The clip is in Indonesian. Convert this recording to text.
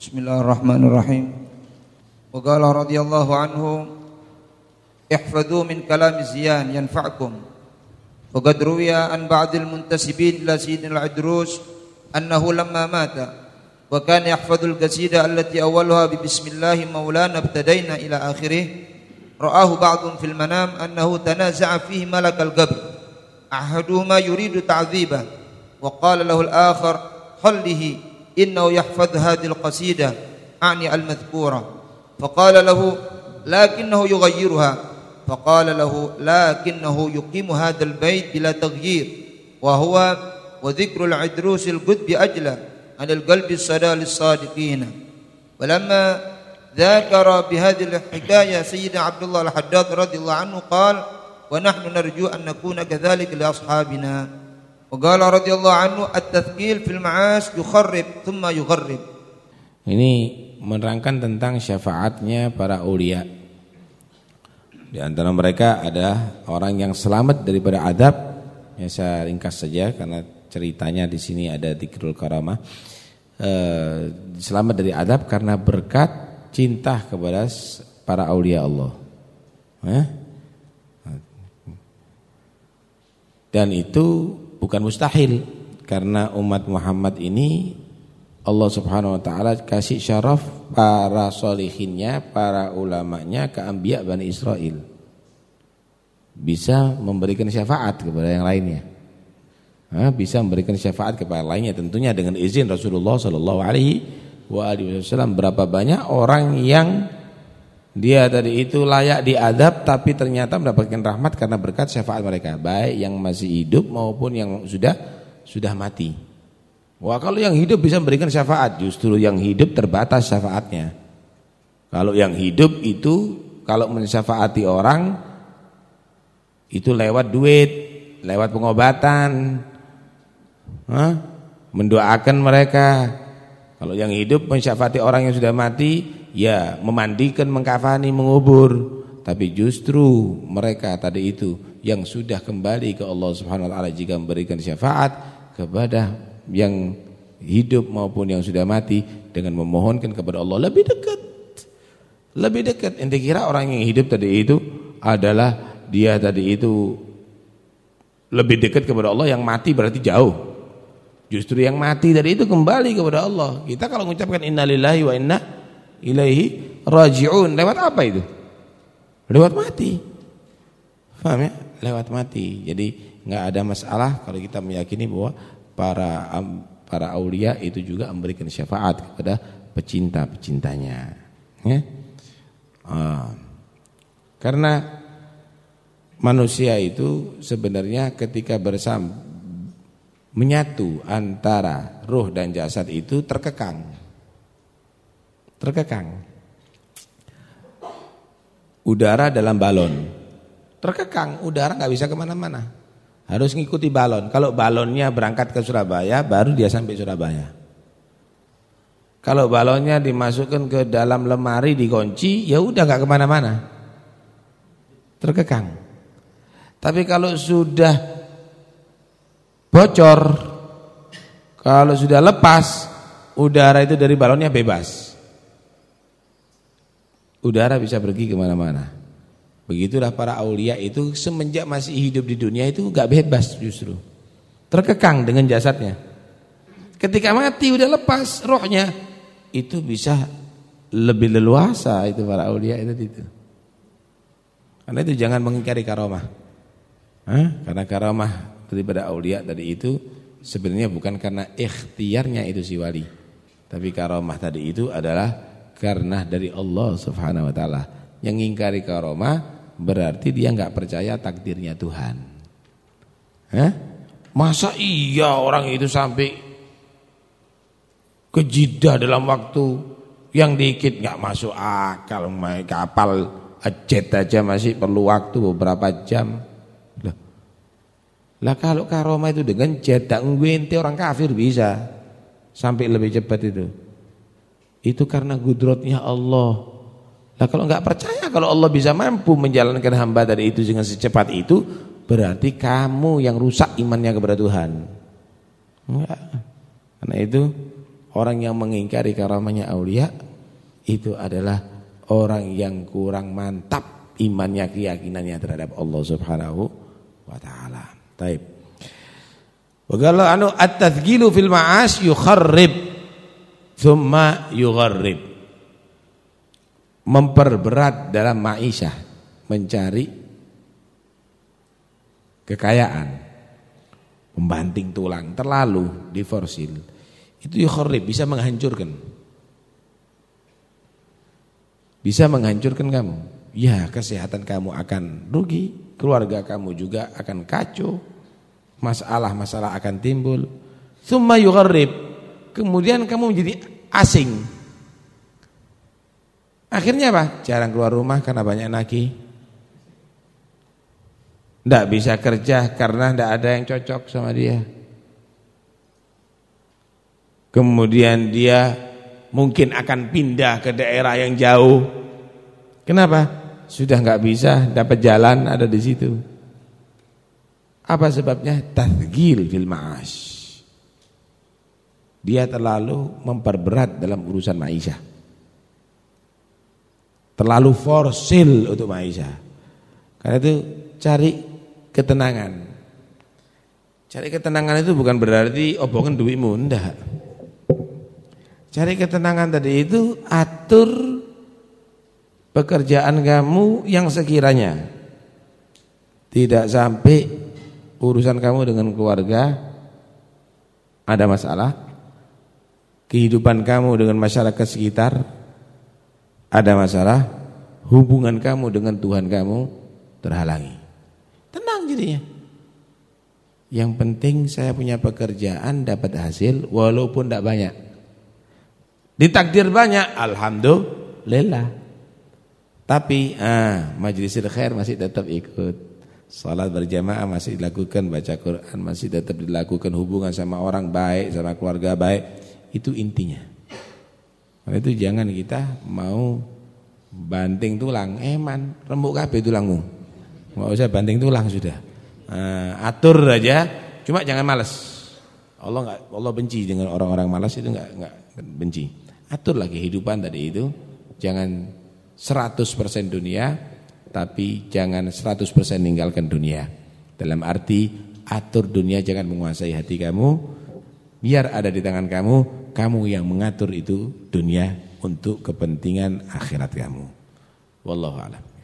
بسم الله الرحمن الرحيم وقال رضي الله عنه احفظوا من كلام زيان ينفعكم وقد روي عن بعض المنتسبين إلى سيدنا العدروس أنه لما مات وكان يحفظ القصيدة التي أولها ببسم الله مولانا ابتدينا إلى آخره رآه بعض في المنام أنه تنازع فيه ملك القبر أحدهما يريد تعذيبه وقال له الآخر خله إنه يحفظ هذه القصيدة أعني المذكورة. فقال له لكنه يغيرها. فقال له لكنه يقيم هذا البيت بلا تغيير وهو وذكر العدروس القطب أجلى عن القلب الصدى للصادقين. ولما ذكر بهذه الحكاية سيدنا عبد الله الحداد رضي الله عنه قال ونحن نرجو أن نكون كذلك لأصحابنا. Waqala radhiyallahu anhu at-tathqil fil ma'ash yukharrib thumma yugharrib. Ini menerangkan tentang syafaatnya para ulia. Di antara mereka ada orang yang selamat daripada adab. Ya saya ringkas saja karena ceritanya di sini ada dikrul karamah. Eh, selamat dari adab karena berkat cinta kepada para aulia Allah. Eh? Dan itu bukan mustahil karena umat Muhammad ini Allah Subhanahu wa taala kasih syaraf para solihinnya, para ulamanya ke anbiya Bani Israel. Bisa memberikan syafaat kepada yang lainnya. Nah, bisa memberikan syafaat kepada yang lainnya tentunya dengan izin Rasulullah sallallahu alaihi wasallam berapa banyak orang yang dia tadi itu layak diadab tapi ternyata mendapatkan rahmat karena berkat syafaat mereka, baik yang masih hidup maupun yang sudah sudah mati. Wah, kalau yang hidup bisa memberikan syafaat, justru yang hidup terbatas syafaatnya. Kalau yang hidup itu kalau mensyafaati orang itu lewat duit, lewat pengobatan. Hah? Mendoakan mereka. Kalau yang hidup mensyafaati orang yang sudah mati ya memandikan, mengkafani, mengubur. Tapi justru mereka tadi itu yang sudah kembali ke Allah Subhanahu wa taala jika memberikan syafaat kepada yang hidup maupun yang sudah mati dengan memohonkan kepada Allah lebih dekat. Lebih dekat. Ente kira orang yang hidup tadi itu adalah dia tadi itu lebih dekat kepada Allah yang mati berarti jauh. Justru yang mati tadi itu kembali kepada Allah. Kita kalau mengucapkan innalillahi wa inna ilaihi raji'un. Lewat apa itu? Lewat mati. Paham ya? Lewat mati. Jadi nggak ada masalah kalau kita meyakini bahwa para para aulia itu juga memberikan syafaat kepada pecinta-pecintanya. Ya? Uh, karena manusia itu sebenarnya ketika bersama menyatu antara ruh dan jasad itu terkekang terkekang. Udara dalam balon, terkekang, udara nggak bisa ke mana-mana. Harus ngikuti balon. Kalau balonnya berangkat ke Surabaya, baru dia sampai Surabaya. Kalau balonnya dimasukkan ke dalam lemari dikunci, ya udah nggak ke mana-mana. Terkekang. Tapi kalau sudah bocor, kalau sudah lepas, udara itu dari balonnya bebas udara bisa pergi ke mana-mana. Begitulah para aulia itu semenjak masih hidup di dunia itu gak bebas justru. Terkekang dengan jasadnya. Ketika mati udah lepas rohnya. Itu bisa lebih leluasa itu para aulia itu. itu. Karena itu jangan mengingkari karomah. Hah? Karena karomah daripada aulia tadi itu sebenarnya bukan karena ikhtiarnya itu si wali. Tapi karomah tadi itu adalah karena dari Allah Subhanahu wa taala. Yang ingkari karomah berarti dia enggak percaya takdirnya Tuhan. Hah? Masa iya orang itu sampai ke Jeddah dalam waktu yang dikit enggak masuk akal kapal jet aja masih perlu waktu beberapa jam. Lah, lah kalau karomah itu dengan jet tak orang kafir bisa sampai lebih cepat itu. Itu karena gudrotnya Allah. Nah kalau nggak percaya kalau Allah bisa mampu menjalankan hamba dari itu dengan secepat itu, berarti kamu yang rusak imannya kepada Tuhan. Enggak. Karena itu orang yang mengingkari karamahnya aulia itu adalah orang yang kurang mantap imannya keyakinannya terhadap Allah Subhanahu wa taala. Taib. Wa anu at-tathqilu fil ma'as yukharrib thumma yugharrib. Memperberat dalam maisha, mencari kekayaan, membanting tulang terlalu diforsil. Itu yukharrib bisa menghancurkan. Bisa menghancurkan kamu. Ya, kesehatan kamu akan rugi, keluarga kamu juga akan kacau masalah-masalah akan timbul. Summa yugharrib. Kemudian kamu menjadi asing. Akhirnya apa? Jarang keluar rumah karena banyak naki. Tidak bisa kerja karena tidak ada yang cocok sama dia. Kemudian dia mungkin akan pindah ke daerah yang jauh. Kenapa? Sudah nggak bisa dapat jalan ada di situ. Apa sebabnya? Tathgil fil ma'ash. Dia terlalu memperberat dalam urusan maisha. Terlalu forsil untuk maisha. Karena itu cari ketenangan. Cari ketenangan itu bukan berarti obongan duitmu, enggak. Cari ketenangan tadi itu atur pekerjaan kamu yang sekiranya tidak sampai urusan kamu dengan keluarga ada masalah, kehidupan kamu dengan masyarakat sekitar ada masalah, hubungan kamu dengan Tuhan kamu terhalangi. Tenang jadinya. Yang penting saya punya pekerjaan dapat hasil walaupun tidak banyak. Ditakdir banyak, alhamdulillah. Tapi ah, majelis khair masih tetap ikut. Salat berjamaah masih dilakukan, baca Quran masih tetap dilakukan, hubungan sama orang baik, sama keluarga baik, itu intinya. Karena itu jangan kita mau banting tulang, eman, eh, rembuk kabeh tulangmu. Enggak usah banting tulang sudah. Uh, atur aja, cuma jangan malas. Allah enggak Allah benci dengan orang-orang malas itu enggak enggak benci. Atur lagi kehidupan tadi itu, jangan 100% dunia, tapi jangan 100% meninggalkan dunia. Dalam arti atur dunia jangan menguasai hati kamu, biar ada di tangan kamu, kamu yang mengatur itu dunia untuk kepentingan akhirat kamu. Wallahu a'lam.